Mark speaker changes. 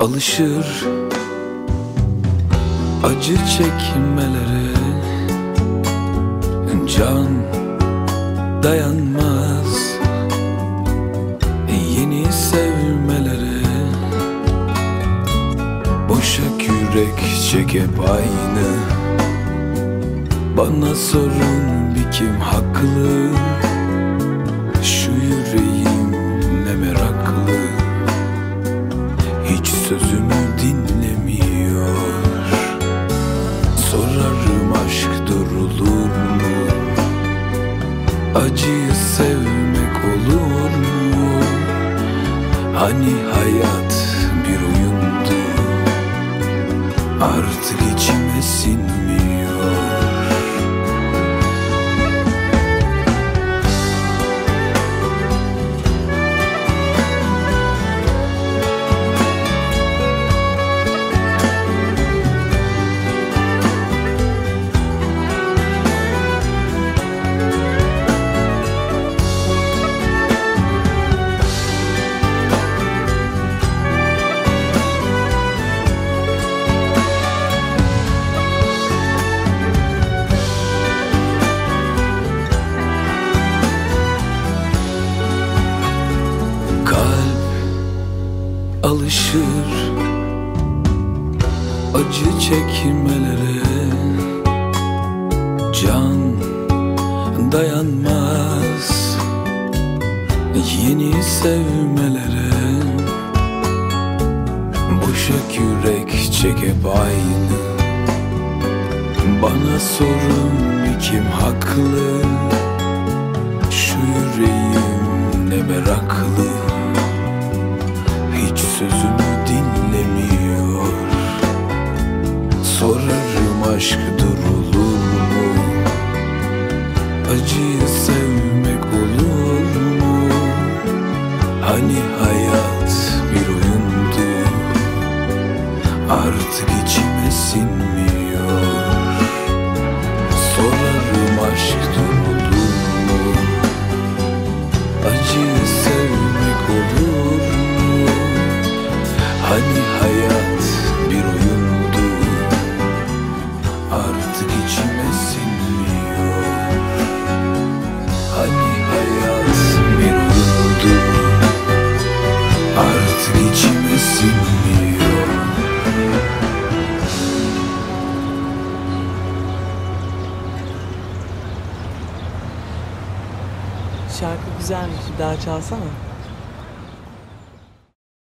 Speaker 1: alışır. Acı çekmelere Can dayanmaz. Yeni sevmelere Boşa kürek çekip aynı. Bana sorun bir kim haklı Acıyı sevmek olur mu? Hani hayat bir oyundu? Artık alışır acı çekmelere. Can dayanmaz yeni sevmelere. Boşa kürek çekip aynı. Bana sorun kim haklı? Şu yüreğim ne meraklı sözümü dinlemiyor. Sorarım aşk durulur mu? Acıyı sevmek olur mu? Hani hayat bir oyundu? Artık içime sinmiyor
Speaker 2: Şarkı güzelmiş. Bir daha çalsana.